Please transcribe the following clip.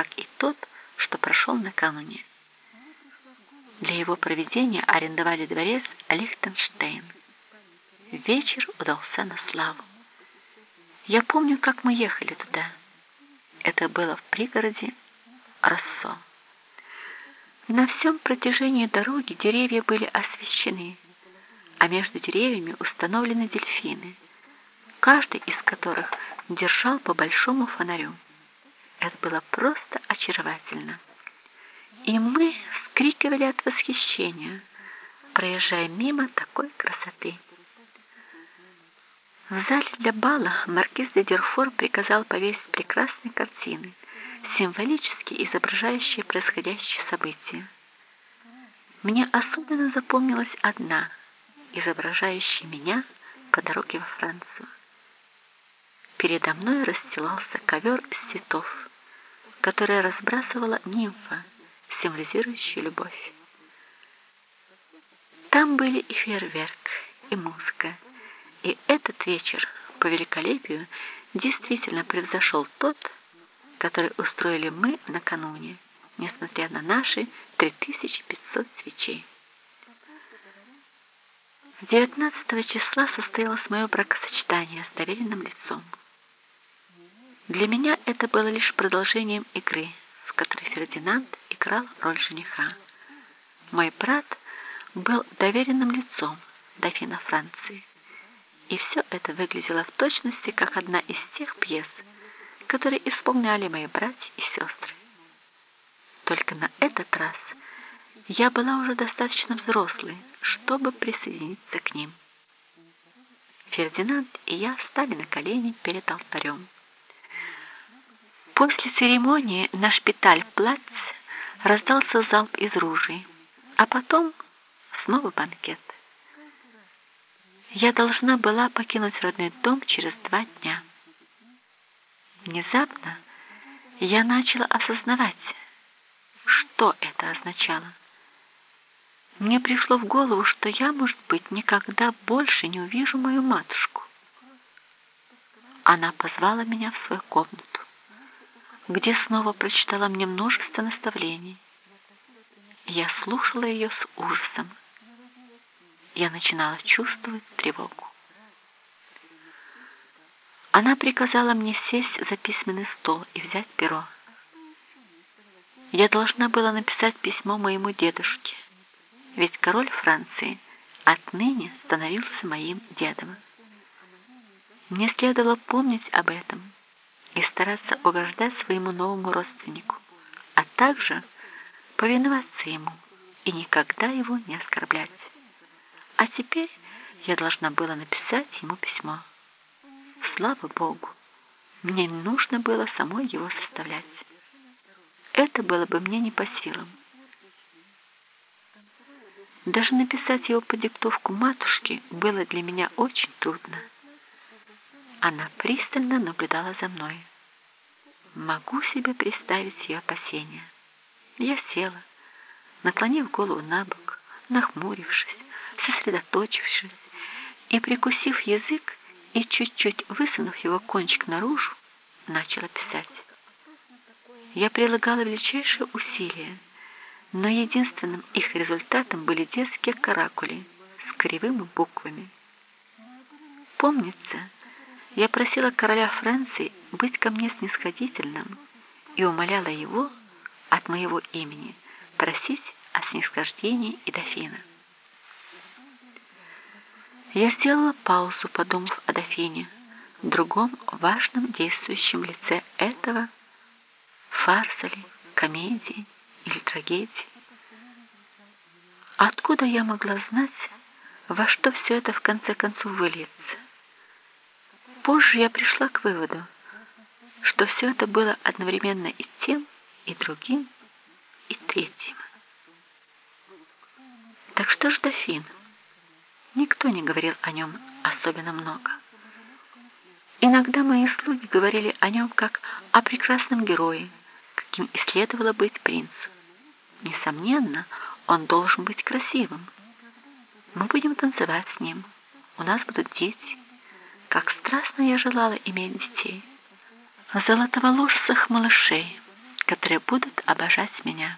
как и тот, что прошел накануне. Для его проведения арендовали дворец Лихтенштейн. Вечер удался на славу. Я помню, как мы ехали туда. Это было в пригороде Рассо. На всем протяжении дороги деревья были освещены, а между деревьями установлены дельфины, каждый из которых держал по большому фонарю. Это было просто очаровательно. И мы вскрикивали от восхищения, проезжая мимо такой красоты. В зале для бала маркиз де Дерфор приказал повесить прекрасные картины, символически изображающие происходящее событие. Мне особенно запомнилась одна, изображающая меня по дороге во Францию. Передо мной расстилался ковер из который разбрасывала нимфа, символизирующая любовь. Там были и фейерверк, и музыка, и этот вечер по великолепию действительно превзошел тот, который устроили мы накануне, несмотря на наши 3500 свечей. 19 числа состоялось мое бракосочетание с доверенным лицом. Для меня это было лишь продолжением игры, в которой Фердинанд играл роль жениха. Мой брат был доверенным лицом дофина Франции, и все это выглядело в точности, как одна из тех пьес, которые исполняли мои братья и сестры. Только на этот раз я была уже достаточно взрослой, чтобы присоединиться к ним. Фердинанд и я встали на колени перед алтарем. После церемонии на шпиталь-плац раздался залп из ружей, а потом снова банкет. Я должна была покинуть родной дом через два дня. Внезапно я начала осознавать, что это означало. Мне пришло в голову, что я, может быть, никогда больше не увижу мою матушку. Она позвала меня в свою комнату, где снова прочитала мне множество наставлений. Я слушала ее с ужасом я начинала чувствовать тревогу. Она приказала мне сесть за письменный стол и взять перо. Я должна была написать письмо моему дедушке, ведь король Франции отныне становился моим дедом. Мне следовало помнить об этом стараться угождать своему новому родственнику, а также повиноваться ему и никогда его не оскорблять. А теперь я должна была написать ему письмо. Слава Богу, мне не нужно было самой его составлять. Это было бы мне не по силам. Даже написать его по диктовку матушки было для меня очень трудно. Она пристально наблюдала за мной. Могу себе представить ее опасения. Я села, наклонив голову на бок, нахмурившись, сосредоточившись и, прикусив язык и чуть-чуть высунув его кончик наружу, начала писать. Я прилагала величайшие усилия, но единственным их результатом были детские каракули с кривыми буквами. Помнится, я просила короля Франции быть ко мне снисходительным и умоляла его от моего имени просить о снисхождении и дофина. Я сделала паузу, подумав о дофине, другом важном действующем лице этого фарса ли, комедии или трагедии. Откуда я могла знать, во что все это в конце концов выльется? Позже я пришла к выводу, что все это было одновременно и тем, и другим, и третьим. Так что ж дофин? Никто не говорил о нем особенно много. Иногда мои слуги говорили о нем как о прекрасном герое, каким и следовало быть принцу. Несомненно, он должен быть красивым. Мы будем танцевать с ним. У нас будут дети. Как страстно я желала иметь детей. Золотоволосых малышей, которые будут обожать меня.